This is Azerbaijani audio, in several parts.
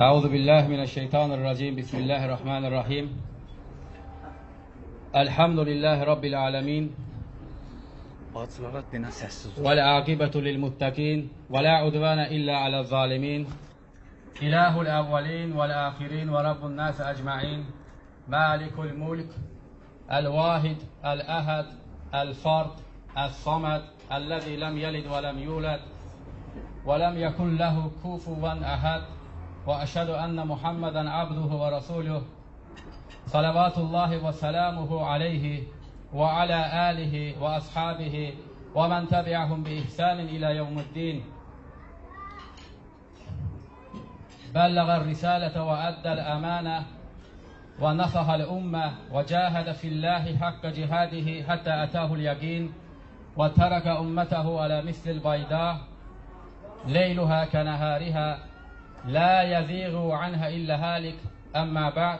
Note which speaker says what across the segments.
Speaker 1: أعوذ بالله من الشيطان الرجيم. بسم الله الرحمن الرحيم. الحمد لله رب العالمين. والعاقبة للمتقين ولا عدوان إلا على الظالمين. إله الأولين والآخرين ورب الناس أجمعين. مالك الملك الواحد الأحد الفرد الصمد الذي لم يلد ولم يولد ولم يكن له كفوا أحد. وأشهد أن محمدا عبده ورسوله صلوات الله وسلامه عليه وعلى آله وأصحابه ومن تبعهم بإحسان إلى يوم الدين. بلغ الرسالة وأدى الأمانة ونصح الأمة وجاهد في الله حق جهاده حتى أتاه اليقين وترك أمته على مثل البيضاء ليلها كنهارها لا يزيغ عنها إلا هالك أما بعد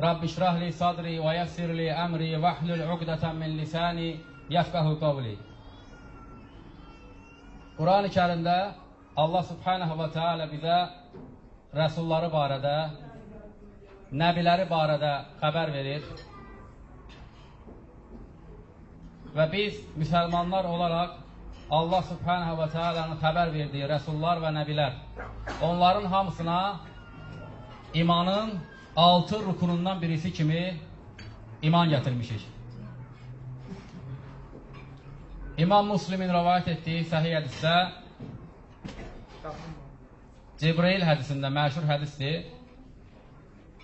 Speaker 1: رب اشرح لي صدري ويسر لي أمري واحلل عقدة من lisani yefkahu qavli. Quran-ı Kərimdə Allah Subhanahu və Teala bizə rəsulları barədə, nəbiləri barədə xəbər verir. Və biz müsəlmanlar olaraq Allah Subhanahu və Teala'nın xəbər verdiyi rəsullar və nəbilər onların hamısına imanın altı rukunundan birisi kimi iman gətirmişik. İmam Müslimin rəvayət etdiyi səhih hədisdə Cibril hədisində məşhur hədisdir.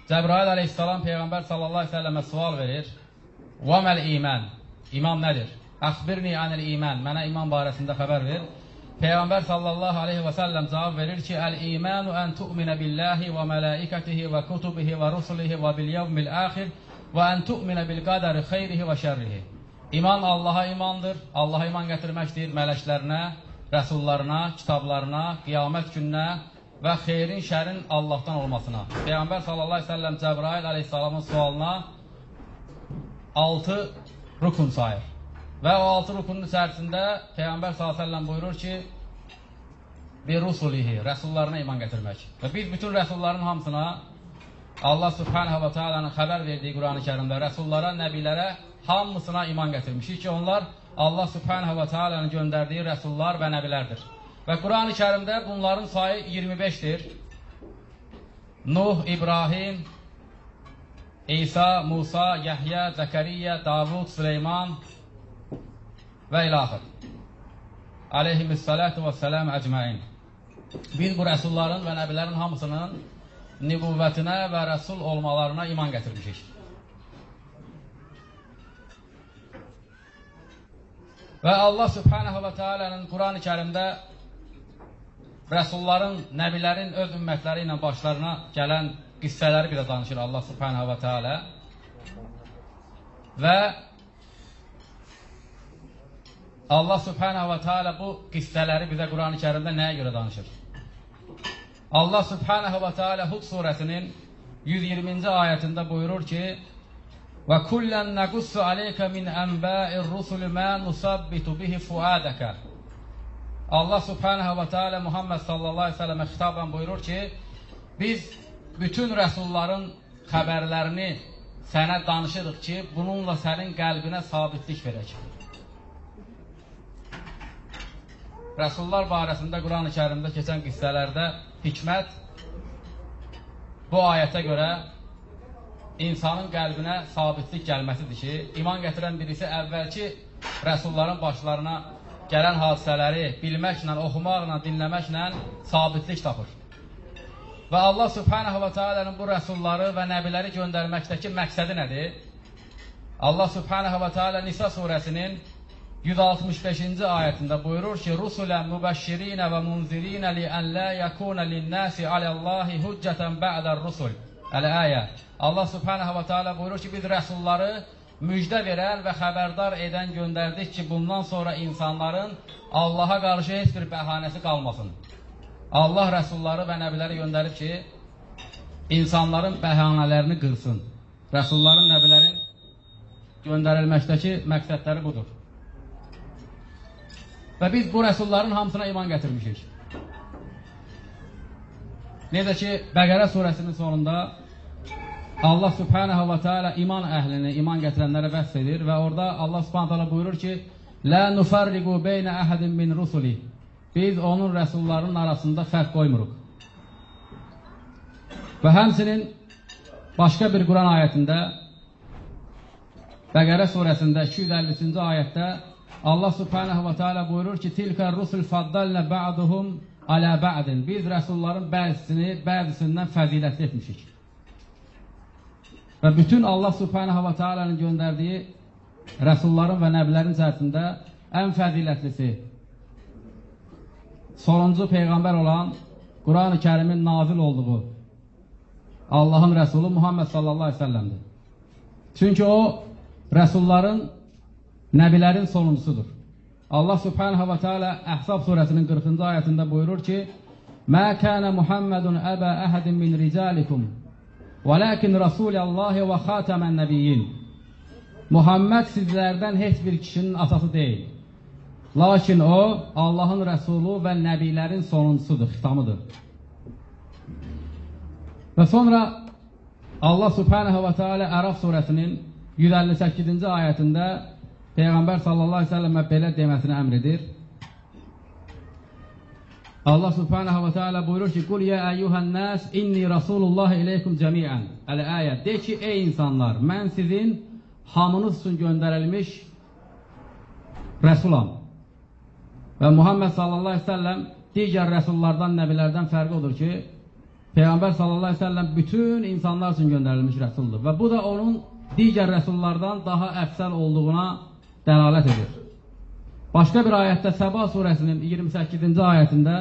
Speaker 1: Cəbrail əleyhissalam Peyğəmbər sallallahu əleyhi və səlləmə sual verir. Və məl iman? İman nədir? Əxbirni anil iman. Mənə iman barəsində xəbər ver. Peyğəmbər sallallahu aleyhi və səlləm cavab verir ki, Əl-imanu ən tu'minə billahi və mələikətihi və kutubihi və rusulihi və bil yevmil əxir və ən tu'minə bil qədəri xeyrihi və şərrihi. İman Allaha imandır, Allaha iman gətirməkdir, mələklərinə, rəsullarına, kitablarına, qiyamət gününə və xeyrin, şərin Allahdan olmasına. Peyğəmbər sallallahu aleyhi və səlləm Cəbrail aleyhissalamın sualına 6 rukun sayır. Və o altı rukunun içərisində Peyğəmbər s.ə.v buyurur ki, bir rusulihi, rəsullarına iman gətirmək. Və biz bütün rəsulların hamısına Allah subhanahu və teala'nın xəbər verdiyi Quran-ı kərimdə rəsullara, nəbilərə hamısına iman gətirmişik ki, onlar Allah subhanahu və teala'nın göndərdiyi rəsullar və nəbilərdir. Və Quran-ı kərimdə bunların sayı 25-dir. Nuh, İbrahim, İsa, Musa, Yəhyə, Zəkəriyyə, Davud, Süleyman, və ilaxır. Aleyhissalatu və səlam əcməin. Biz bu rəsulların və nəbilərin hamısının nübüvvətinə və rəsul olmalarına iman gətirmişik. Və Allah subhanahu və teala'nın Quran-ı kərimdə rəsulların, nəbilərin öz ümmətləri ilə başlarına gələn qissələri bizə danışır Allah subhanahu və teala. Və Allah subhanahu və teala bu qissələri bizə Quran-ı kərimdə nəyə görə danışır? Allah subhanahu və teala Hud surəsinin 120-ci ayətində buyurur ki, Və kullən nəqussu aleykə min ənbəir rusulü mə nusabbitu bihi fuadəkə. Allah subhanahu və teala Muhammed sallallahu aleyhi ve sellemə xitabən buyurur ki, biz bütün rəsulların xəbərlərini sənə danışırıq ki, bununla sənin qəlbinə sabitlik verək. Rəsullar barəsində Quran-ı kərimdə keçən qissələrdə hikmət bu ayətə görə insanın qəlbinə sabitlik gəlməsidir ki, iman gətirən birisi əvvəlki rəsulların başlarına gələn hadisələri bilməklə, oxumaqla, dinləməklə sabitlik tapır. Və Allah subhanahu və teala'nın bu rəsulları və nəbiləri göndərməkdəki məqsədi nədir? Allah subhanahu və teala Nisa surəsinin 165-ci ayətində buyurur ki, Rusulən mübəşşirinə və munzirinə li ən lə yəkunə linnəsi aləllahi hüccətən bə'dən rusul. Əl-əyə. Allah subhanahu və teala buyurur ki, biz rəsulları müjdə verən və xəbərdar edən göndərdik ki, bundan sonra insanların Allaha qarşı heç bir bəhanəsi qalmasın. Allah rəsulları və nəbiləri göndərib ki, insanların bəhanələrini qırsın. Rəsulların, nəbilərin göndərilməkdəki məqsədləri budur. Və biz bu rəsulların hamısına iman gətirmişik. Necə ki, Bəqərə surəsinin sonunda Allah subhanahu və teala iman əhlini, iman gətirənlərə vəsf edir və orada Allah subhanahu teala buyurur ki, Lə nufarriqu beynə əhədin min rusuli. Biz onun rəsullarının arasında fərq qoymuruq. Və həmsinin başqa bir Quran ayətində Bəqərə surəsində 253-cü ayətdə Allah subhanahu və teala buyurur ki, Tilkə rusul faddalnə ba'duhum alə ba'din. Biz rəsulların bəzisini bəzisindən fəzilətli etmişik. Və bütün Allah subhanahu və teala'nın göndərdiyi rəsulların və nəbilərin içərisində ən fəzilətlisi, sonuncu peyğəmbər olan Quran-ı kərimin nazil olduğu Allahın rəsulu Muhammed sallallahu aleyhi ve səlləmdir. Çünki o, rəsulların, nəbilərin sonuncusudur. Allah subhanahu və teala Əhzab surəsinin 40-cı ayətində buyurur ki, Mə kənə Muhammedun əbə əhədin min ricalikum Velakin Resulullah ve hatemen nebiyyin. Muhammed sizlərdən heç bir kişinin atası deyil. Lakin o, Allahın Rəsulu və nəbilərin sonuncusudur, xitamıdır. Və sonra Allah Subhanahu və Teala Ərəf surəsinin 158-ci ayətində Peyğəmbər sallallahu əleyhi və səlləmə belə deməsini əmr edir. Allah subhanahu ve teala buyurur ki Kul ya eyyuhan nas inni rasulullah ileykum cemiyen. El-ayet. De ki ey insanlar mən sizin hamınız üçün göndərilmiş Rəsulam. Və Muhammed sallallahu aleyhi ve sellem digər rəsullardan, nəbilərdən fərqi odur ki, Peyğəmbər sallallahu aleyhi ve sellem bütün insanlar üçün göndərilmiş rəsuldur. Və bu da onun digər rəsullardan daha əfsəl olduğuna dəlalət edir. Başqa bir ayətdə Səba surəsinin 28-ci ayətində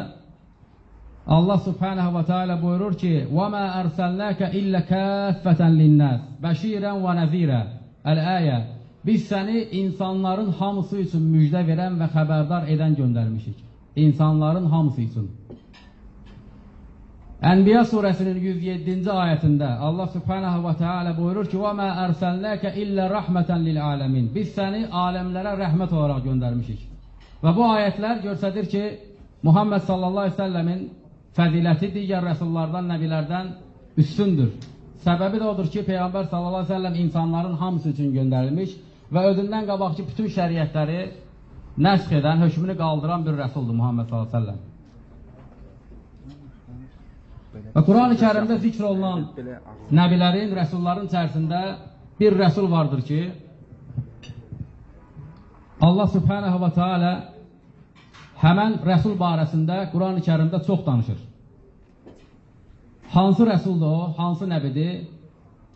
Speaker 1: Allah subhanahu və teala buyurur ki: "Və mə ərsəlnəkə illə kəffətən linnəs, bəşirən və nəzirə." Əl-ayə. Biz səni insanların hamısı üçün müjdə verən və xəbərdar edən göndərmişik. İnsanların hamısı üçün. Ənbiya surəsinin 107-ci ayətində Allah subhanahu və teala buyurur ki: "Və mə ərsəlnəkə illə rəhmətən lil aləmin." Biz səni aləmlərə rəhmət olaraq göndərmişik. Və bu ayətlər göstərir ki, Muhammed sallallahu əleyhi və səlləmin fəziləti digər rəsullardan, nəbilərdən üstündür. Səbəbi də odur ki, Peyğəmbər sallallahu əleyhi və səlləm insanların hamısı üçün göndərilmiş və özündən qabaqki bütün şəriətləri nəsx edən, hökmünü qaldıran bir rəsuldur Muhammed sallallahu əleyhi və səlləm. Və Quran-ı Kərimdə zikr olunan nəbilərin, rəsulların içərisində bir rəsul vardır ki, Allah Subhanahu və Teala həmən rəsul barəsində Quran-ı Kərimdə çox danışır. Hansı rəsuldur o? Hansı nəbidir?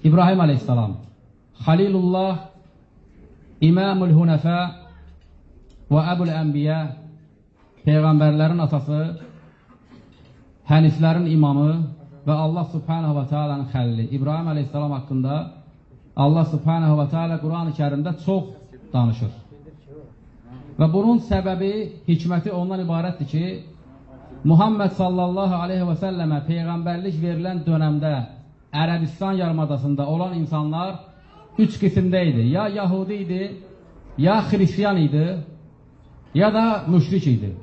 Speaker 1: İbrahim əleyhissalam. Xalilullah, İmamul Hunəfə və Əbul Ənbiyə, Peyğəmbərlərin atası, həniflərin imamı və Allah subhanahu və teala'nın xəlili İbrahim əleyhissalam haqqında Allah subhanahu və teala Quran-ı kərimdə çox danışır. Və bunun səbəbi, hikməti ondan ibarətdir ki, Muhammed sallallahu aleyhi və səlləmə Peyğəmbərlik verilən dönəmdə Ərəbistan yarımadasında olan insanlar üç qismdə idi. Ya Yahudi idi, ya Xristiyan idi, ya da müşrik idi.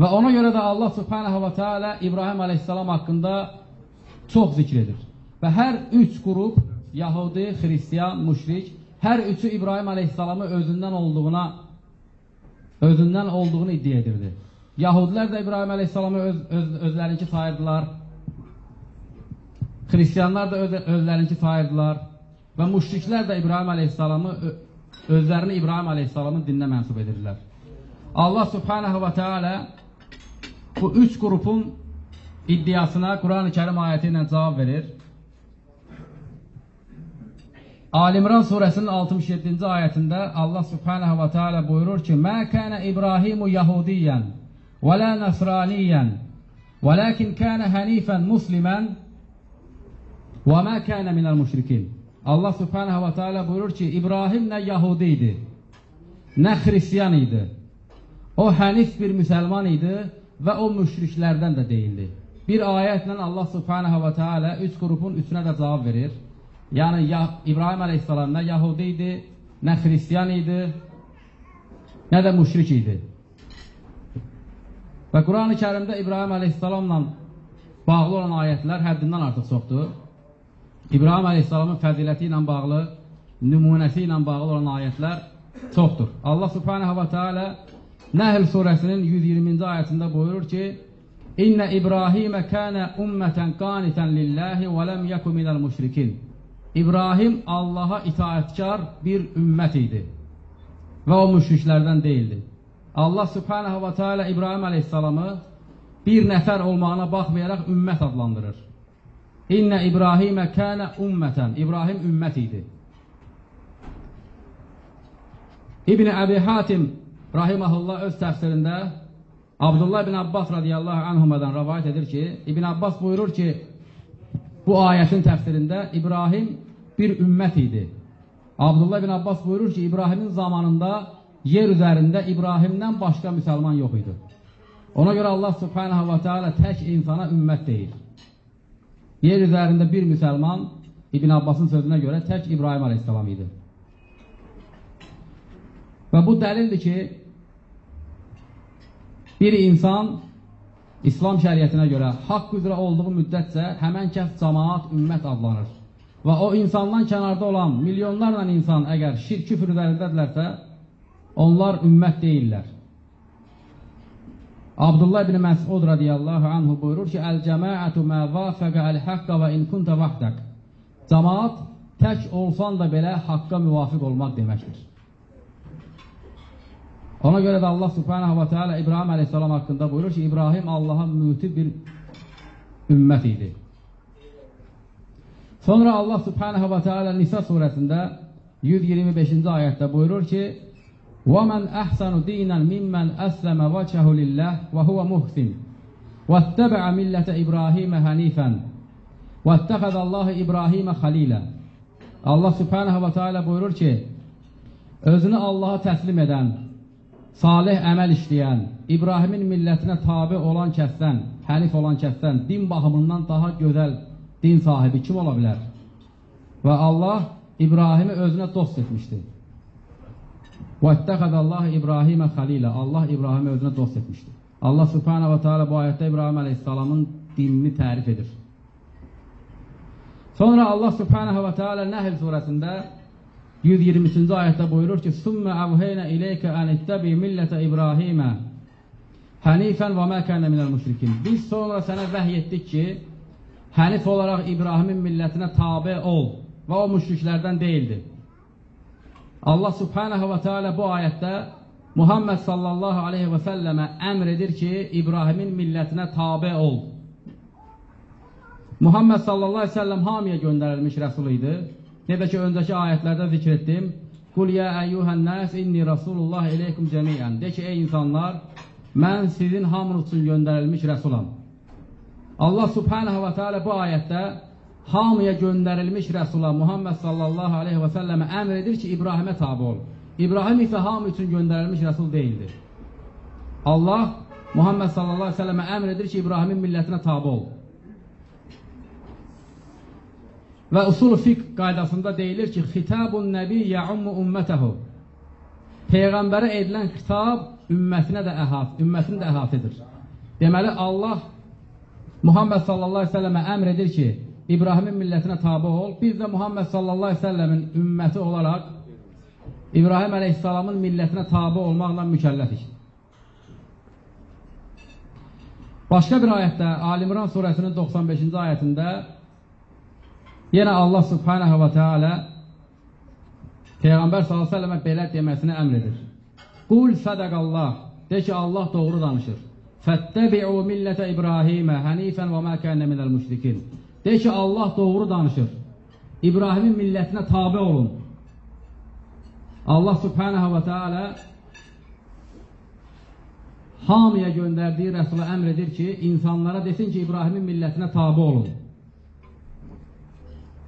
Speaker 1: Və ona görə də Allah subhanahu və teala İbrahim aleyhissalam haqqında çox zikr edir. Və hər üç qrup, Yahudi, Xristiyan, müşrik, hər üçü İbrahim aleyhissalamı özündən olduğuna özündən olduğunu iddia edirdi. Yahudilər də İbrahim aleyhissalamı öz, öz, özlərinki sayırdılar. Xristiyanlar da öz, özlərinki sayırdılar. Və müşriklər də İbrahim aleyhissalamı özlərini İbrahim aleyhissalamın dininə mənsub edirlər. Allah subhanahu və teala bu üç qrupun iddiasına Quran-ı Kərim ayəti ilə cavab verir. Alimran surəsinin 67-ci ayətində Allah subhanahu və teala buyurur ki: "Mə kənə İbrahimu Yahudiyyən və la Nasraniyyən, velakin kənə hanifən muslimən və mə kənə minəl müşrikin." Allah subhanahu və teala buyurur ki, İbrahim nə Yahudi idi, nə Xristiyan idi. O hənif bir müsəlman idi və o müşriklərdən də deyildi. Bir ayətlə Allah subhanahu və teala üç qrupun üçünə də cavab verir. Yəni ya, İbrahim əleyhissalam nə Yahudi idi, nə Xristiyan idi, nə də müşrik idi. Və Quran-ı Kərimdə İbrahim əleyhissalamla bağlı olan ayətlər həddindən artıq çoxdur. İbrahim əleyhissalamın fəziləti ilə bağlı, nümunəsi ilə bağlı olan ayətlər çoxdur. Allah subhanahu və teala Nəhl surəsinin 120-ci ayətində buyurur ki: "İnne İbrahimə kana ummeten qanitan lillahi və lem yekun minel müşrikin." İbrahim Allaha itaətkar bir ümmət idi və o müşriklərdən değildi. Allah subhanahu və teala İbrahim əleyhissalamı bir nəfər olmağına baxmayaraq ümmət adlandırır. İnne İbrahimə kana ummeten. İbrahim ümmət idi. İbn Əbi Hatim rahimehullah öz təfsirində Abdullah ibn Abbas radiyallahu anhumadan rivayet edir ki, İbn Abbas buyurur ki, bu ayətin təfsirində İbrahim bir ümmət idi. Abdullah ibn Abbas buyurur ki, İbrahimin zamanında yer üzərində İbrahimdən başqa müsəlman yox idi. Ona görə Allah subhanahu və teala tək insana ümmət deyir. Yer üzərində bir müsəlman İbn Abbasın sözünə görə tək İbrahim aleyhissalam idi. Və bu dəlildir ki, bir insan İslam şəriətinə görə haqq üzrə olduğu müddətcə həmən kəs cəmaat, ümmət adlanır. Və o insandan kənarda olan milyonlarla insan əgər şirk küfür üzərindədirlərsə, onlar ümmət deyirlər. Abdullah ibn Məsud radiyallahu anhu buyurur ki, Əl-cəmaətu mə vafəqə əl-həqqə və in kunta vahdək. Cəmaat tək olsan da belə haqqa müvafiq olmaq deməkdir. Ona görə də Allah subhanahu və teala İbrahim əleyhissalam haqqında buyurur ki, İbrahim Allaha müti bir ümmət idi. Sonra Allah subhanahu və teala Nisa surəsində 125-ci ayətdə buyurur ki, وَمَنْ أَحْسَنُ دِينًا مِمَّنْ أَسْلَمَ وَجْهَهُ لِلَّهِ وَهُوَ مُحْسِنٌ وَاتَّبَعَ مِلَّةَ إِبْرَاهِيمَ حَنِيفًا وَاتَّخَذَ اللّٰهِ إِبْرَاهِيمَ خَلِيلًا Allah subhanahu və teala buyurur ki, özünü Allaha təslim edən, salih əməl işləyən, İbrahimin millətinə tabi olan kəsdən, hənif olan kəsdən, din baxımından daha gözəl din sahibi kim ola bilər? Və Allah İbrahimi özünə dost etmişdir. وَاتَّخَذَ اللّٰهِ İbrahimə xalilə Allah İbrahimi özünə dost etmişdir. Allah subhanahu və teala bu ayətdə İbrahim əleyhissalamın dinini tərif edir. Sonra Allah subhanahu və teala Nəhl surəsində 123-cü ayətdə buyurur ki: "Summa avhayna ilayka an ittabi millata İbrahimə hanifan və ma kana minel müşrikin." Biz sonra sənə vəhy etdik ki, hənif olaraq İbrahimin millətinə tabe ol və o müşriklərdən deyildi. Allah subhanahu və teala bu ayətdə Muhammed sallallahu aleyhi və səlləmə əmr edir ki, İbrahimin millətinə tabe ol. Muhammed sallallahu aleyhi və səlləm hamiyə göndərilmiş rəsul idi. Necə ki, öncəki ayətlərdə zikr etdim. Qul ya əyyuhən nəs inni rasulullah ileykum cəmiyyən. De ki, ey insanlar, mən sizin hamınız üçün göndərilmiş rəsulam. Allah subhanahu və teala bu ayətdə hamıya göndərilmiş rəsula Muhammed sallallahu aleyhi və səlləmə əmr edir ki, İbrahimə tabi ol. İbrahim isə hamı üçün göndərilmiş rəsul deyildi. Allah Muhammed sallallahu aleyhi və səlləmə əmr edir ki, İbrahimin millətinə tabi ol. Və usul fiqh qaydasında deyilir ki, xitabun nəbi yəummu ümmətəhu. Peyğəmbərə edilən xitab ümmətinə də əhat, ümmətini də əhat edir. Deməli, Allah Muhammed sallallahu aleyhi ve selleme əmr edir ki, İbrahimin millətinə tabi ol. Biz də Muhammed sallallahu aleyhi ve sellemin ümməti olaraq İbrahim aleyhissalamın millətinə tabi olmaqla mükəlləfik. Başqa bir ayətdə, Alimran surəsinin 95-ci ayətində yenə Allah subhanahu və teala Peyğəmbər selleme belə deməsini əmr edir. Qul sədəqallah, de ki, Allah doğru danışır. Fəttəbi'u millətə İbrahimə hənifən və mə kənə minəl müşrikin. De ki, Allah doğru danışır. İbrahimin millətinə tabi olun. Allah subhanahu və teala hamıya göndərdiyi rəsula əmr edir ki, insanlara desin ki, İbrahimin millətinə tabi olun.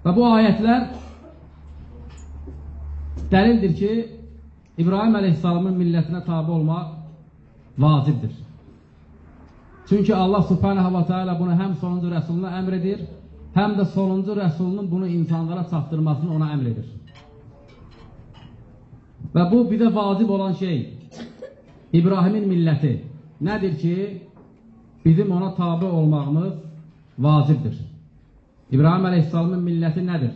Speaker 1: Və bu ayətlər dəlildir ki, İbrahim əleyhissalamın millətinə tabi olmaq vacibdir. Çünki Allah subhanahu wa ta'ala bunu həm sonuncu rəsuluna əmr edir, həm də sonuncu rəsulunun bunu insanlara çatdırmasını ona əmr edir. Və bu bizə vacib olan şey İbrahimin milləti nədir ki, bizim ona tabi olmağımız vacibdir. İbrahim Aleyhisselamın milləti nədir?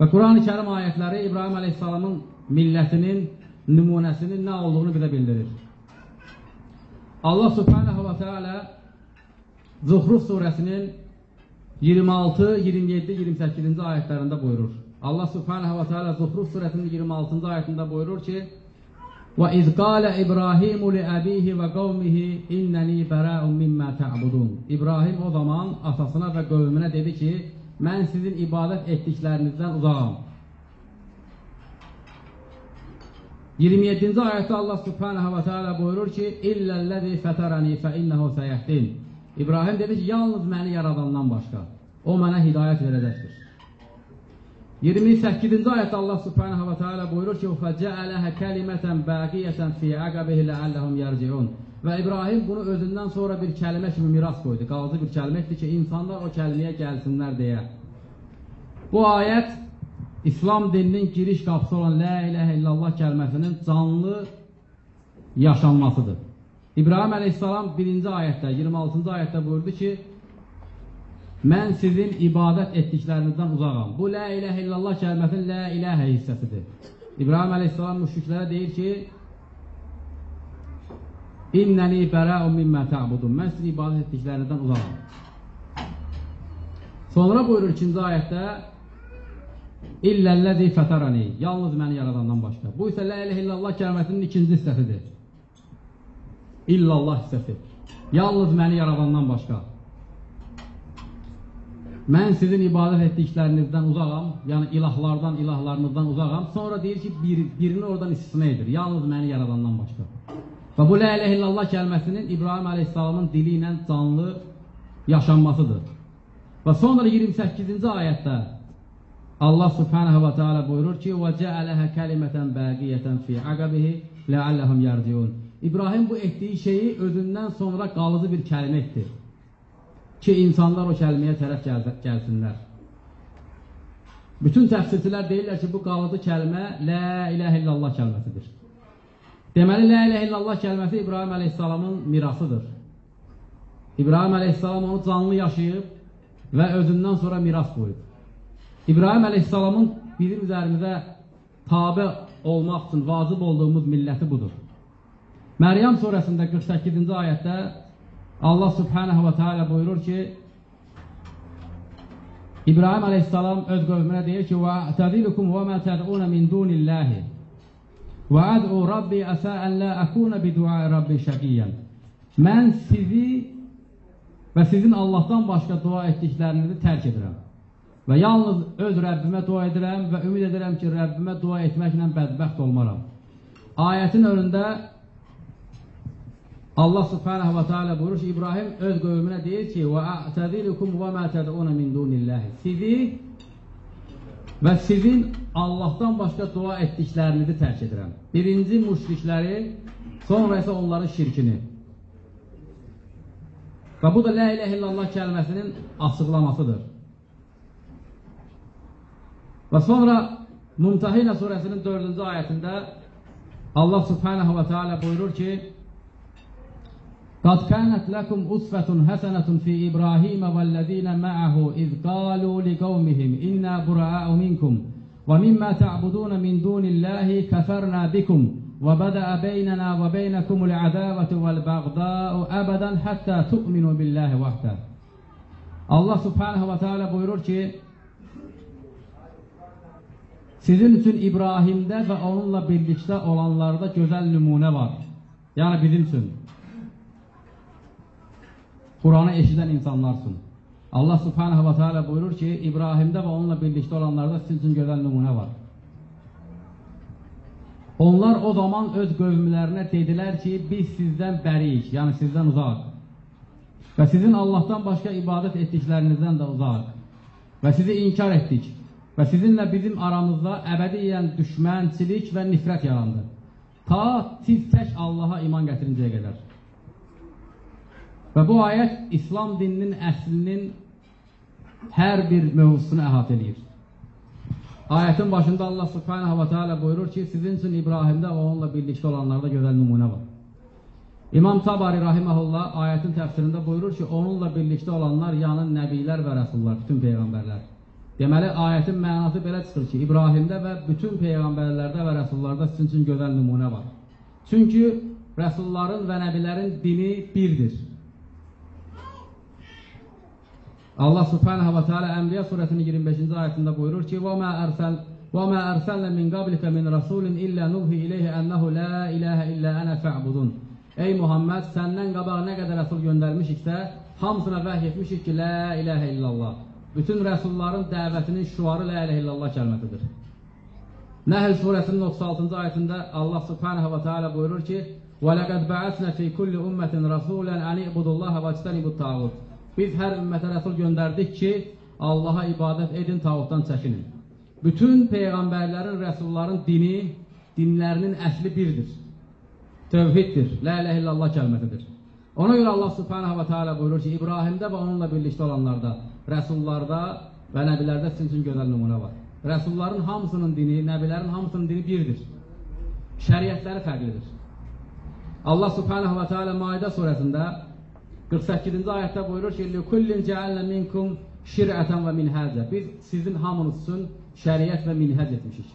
Speaker 1: Və Quran-ı Kərim ayətləri İbrahim Aleyhisselamın millətinin nümunəsinin nə olduğunu bizə bildirir. Allah Subhanahu və Teala Zuhruf surəsinin 26, 27, 28-ci ayətlərində buyurur. Allah Subhanahu və Teala Zuhruf surəsinin 26-cı ayətində buyurur ki: Və iz qalə İbrahimu li əbihi və qavmihi innəni bərəun mimmə tə'budun. İbrahim o zaman atasına və qövmünə dedi ki, mən sizin ibadət etdiklərinizdən uzağam. 27-ci ayətdə Allah Subhanahu və Teala buyurur ki, "İlləllazi fətarani fə innehu sayəhdin." İbrahim dedi ki, yalnız məni yaradandan başqa o mənə hidayət verəcəkdir. 28-ci ayətdə Allah Subhanahu və Teala buyurur ki: "Fəcəələhə kəlimətən baqiyatan fi aqabihi la'allahum yarciun." Və İbrahim bunu özündən sonra bir kəlmə kimi miras qoydu. Qalıcı bir kəlmədir ki, insanlar o kəlməyə gəlsinlər deyə. Bu ayət İslam dininin giriş qapısı olan La ilahə illallah kəlməsinin canlı yaşanmasıdır. İbrahim əleyhissalam birinci ayətdə, 26-cı ayətdə buyurdu ki, mən sizin ibadət etdiklərinizdən uzağam. Bu La ilahə illallah kəlməsinin La ilahə hissəsidir. İbrahim əleyhissalam müşriklərə deyir ki, İnnəni bərəun mimmə ta'budun. Mən sizin ibadət etdiklərinizdən uzağam. Sonra buyurur ikinci ayətdə İlləlləzi fətarani. Yalnız məni yaradandan başqa. Bu isə la ilahe illallah kəlməsinin ikinci hissəsidir. İllallah hissəsi. Yalnız məni yaradandan başqa. Mən sizin ibadət etdiklərinizdən uzağam, yəni ilahlardan, ilahlarınızdan uzağam. Sonra deyir ki, bir, birini oradan istisna edir. Yalnız məni yaradandan başqa. Və bu la ilahe illallah kəlməsinin İbrahim əleyhissalamın dili ilə canlı yaşanmasıdır. Və sonra 28-ci ayətdə Allah Subhanahu və Teala buyurur ki: "Və cəələhə kəlimətən baqiyatan fi aqabihi la'allahum yarciun." İbrahim bu etdiyi şeyi özündən sonra qalıcı bir kəlmə etdi. Ki insanlar o kəlməyə tərəf gəl gəlsinlər. Bütün təfsirçilər deyirlər ki, bu qalıcı kəlmə la ilahe illallah kəlməsidir. Deməli la ilahe illallah kəlməsi İbrahim əleyhissalamın mirasıdır. İbrahim əleyhissalam onu canlı yaşayıb və özündən sonra miras qoyub. İbrahim əleyhissalamın bizim üzərimizə tabe olmaq üçün vacib olduğumuz milləti budur. Məryəm surəsində 48-ci ayətdə Allah subhanahu və teala buyurur ki, İbrahim əleyhissalam öz qövmünə deyir ki, وَاَعْتَذِلُكُمْ وَمَا تَدْعُونَ مِنْ دُونِ اللّٰهِ وَاَدْعُوا رَبِّي أَسَىٰ أَنْ لَا أَكُونَ بِدُعَاءِ رَبِّي شَقِيًّا Mən sizi və sizin Allahdan başqa dua etdiklərinizi tərk edirəm. Və yalnız öz Rəbbimə dua edirəm və ümid edirəm ki, Rəbbimə dua etməklə bədbəxt olmaram. Ayətin önündə Allah subhanahu və teala buyurur ki, İbrahim öz qövmünə deyir ki, a'təzilukum və mə təd'una min dunillahi. Sizi və sizin Allahdan başqa dua etdiklərinizi tərk edirəm. Birinci müşrikləri, sonra isə onların şirkini. Və bu da la ilahe illallah kəlməsinin açıqlamasıdır. Və sonra Mumtahinə surəsinin 4-cü ayətində Allah subhanahu və teala buyurur ki, قد كانت لكم أسوة حسنة في إبراهيم والذين معه إذ قالوا لقومهم إنا براء منكم ومما تعبدون من دون الله كفرنا بكم وبدأ بيننا وبينكم العداوة والبغضاء أبدا حتى تؤمنوا بالله وحده Allah subhanahu ve teala buyurur ki sizin üçün İbrahimdə və onunla birlikdə olanlarda gözəl nümunə var. Yəni bizim üçün. Kur'an'ı eşiden insanlarsın. Allah subhanahu ve teala buyurur ki İbrahim'de ve onunla birlikte olanlarda sizin için güzel numune var. Onlar o zaman öz qövmlərinə dedilər ki, biz sizdən bəriyik, yəni sizdən uzaq. Və sizin Allahdan başqa ibadət etdiklərinizdən də uzaq. Və sizi inkar etdik. Və sizinlə bizim aramızda əbədiyyən düşmənçilik və nifrət yarandı. Ta siz tək Allaha iman gətirincəyə qədər. Və bu ayət İslam dininin əslinin hər bir mövzusunu əhatə edir. Ayətin başında Allah subhanahu wa ta'ala buyurur ki, sizin üçün İbrahimdə və onunla birlikdə olanlarda gözəl nümunə var. İmam Tabari rahimehullah ayetin tefsirinde buyurur ki onunla birlikte olanlar yanın nəbilər və rəsullar, bütün peyğəmbərlər. Deməli ayetin mənası belə çıxır ki, İbrahimdə və bütün peyğəmbərlərdə və rəsullarda sizin üçün gözəl nümunə var. Çünki rəsulların və nəbilərin dini birdir. Allah Subhanahu va taala Ənbiya surəsinin 25-ci ayətində buyurur ki: "Və mə ərsəl və mə ərsəlnə min qablikə min rasulin illə nuhi ilayhi ennehu la ilaha illə ana fa'budun." Ey Muhammed, səndən qabaq nə qədər rəsul göndərmişiksə, hamısına vəhy etmişik ki, la ilaha illallah. Bütün rəsulların dəvətinin şüarı la ilaha illallah kəlmətidir. Nəhl surəsinin 36-cı ayətində Allah Subhanahu va taala buyurur ki: "Və laqad ba'asna fi kulli ummatin rasulan an i'budullaha vajtanibu at-taghut." Biz hər ümmətə rəsul göndərdik ki, Allaha ibadət edin, tağutdan çəkinin. Bütün peyğəmbərlərin, rəsulların dini, dinlərinin əsli birdir. Tövhiddir. La ilahe illallah kəlməsidir. Ona görə Allah Subhanahu ve Teala buyurur ki, İbrahimdə və onunla birlikdə olanlarda, rəsullarda və nəbilərdə sizin üçün gözəl nümunə var. Rəsulların hamısının dini, nəbilərin hamısının dini birdir. Şəriətləri fərqlidir. Allah Subhanahu ve Teala Maide suresində 48-ci ayətdə buyurur ki: "Likullin cealna minkum şir'atan və minhaca." Biz sizin hamınız üçün şəriət və minhec etmişik.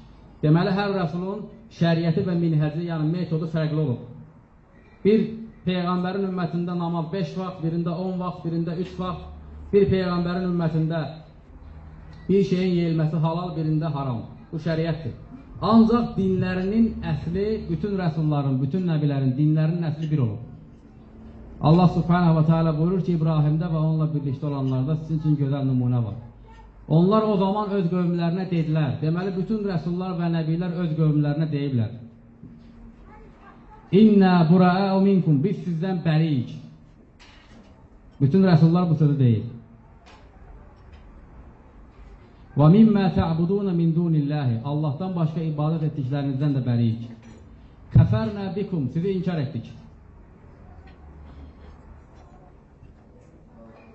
Speaker 1: Deməli hər rəsulun şəriəti və minheci, yəni metodu fərqli olub. Bir peyğəmbərin ümmətində namaz 5 vaxt, birində 10 vaxt, birində 3 vaxt. Bir peyğəmbərin ümmətində bir şeyin yeyilməsi halal, birində haram. Bu şəriətdir. Ancaq dinlərinin əsli bütün rəsulların, bütün nəbilərin dinlərinin əsli bir olub. Allah Subhanahu ve Teala buyurur ki İbrahim'de ve onunla birlikte olanlarda sizin için güzel numune var. Onlar o zaman öz qövmlərinə dedilər. Deməli bütün rəsullar və nəbilər öz qövmlərinə deyiblər. İnna bura'u minkum biz sizdən bəriyik. Bütün rəsullar bu sözü deyib. Və mimmə ta'budun min dunillahi Allahdan başqa ibadət etdiklərinizdən də bəriyik. Kəfərnə bikum sizi inkar etdik.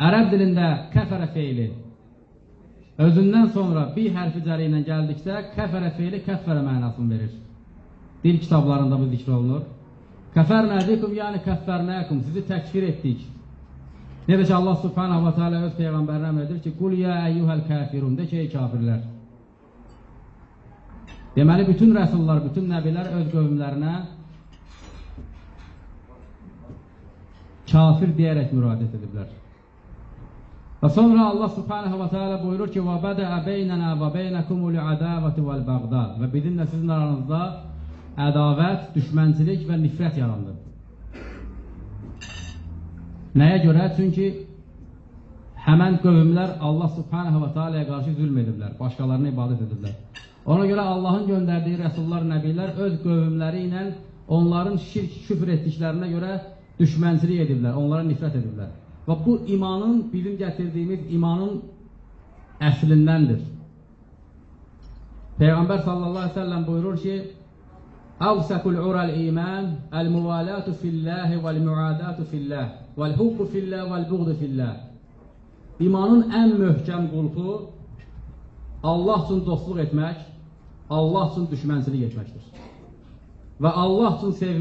Speaker 1: Ərəb dilində kəfərə feili özündən sonra bir hərfi cəri ilə gəldikdə kəfərə feili kəffərə mənasını verir. Dil kitablarında bu zikr olunur. Kəfərnə bikum yəni kəffərnəkum sizi təkfir etdik. Necə ki Allah Subhanahu va Taala öz peyğəmbərinə əmr edir ki: "Qul ya eyyuhel kafirun" de ki ey kafirlər. Deməli bütün rəsullar, bütün nəbilər öz qövmlərinə kafir deyərək müraciət ediblər. Və sonra Allah Subhanahu va Taala buyurur ki: "Və bada'a beynana və beynakumul adavatu vel bagda." Və bizimlə sizin aranızda ədavət, düşmənçilik və nifrət yarandı. Nəyə görə? Çünki həmən qövmlər Allah Subhanahu va Taala'ya qarşı zülm ediblər, başqalarına ibadət ediblər. Ona görə Allahın göndərdiyi rəsullar, nəbilər öz qövmləri ilə onların şirk, küfr etdiklərinə görə düşmənçilik ediblər, onlara nifrət ediblər. Və bu imanın, bizim gətirdiyimiz imanın əslindəndir. Peyğəmbər sallallahu əleyhi və səlləm buyurur ki: "Awsakul ural iman el-muvalatu fillahi vel-muadatu fillah vel-hubbu fillah vel-bughdu fillah." İmanın ən möhkəm qulpu Allah üçün dostluq etmək, Allah üçün düşmənçilik etməkdir. Və Allah üçün sevmək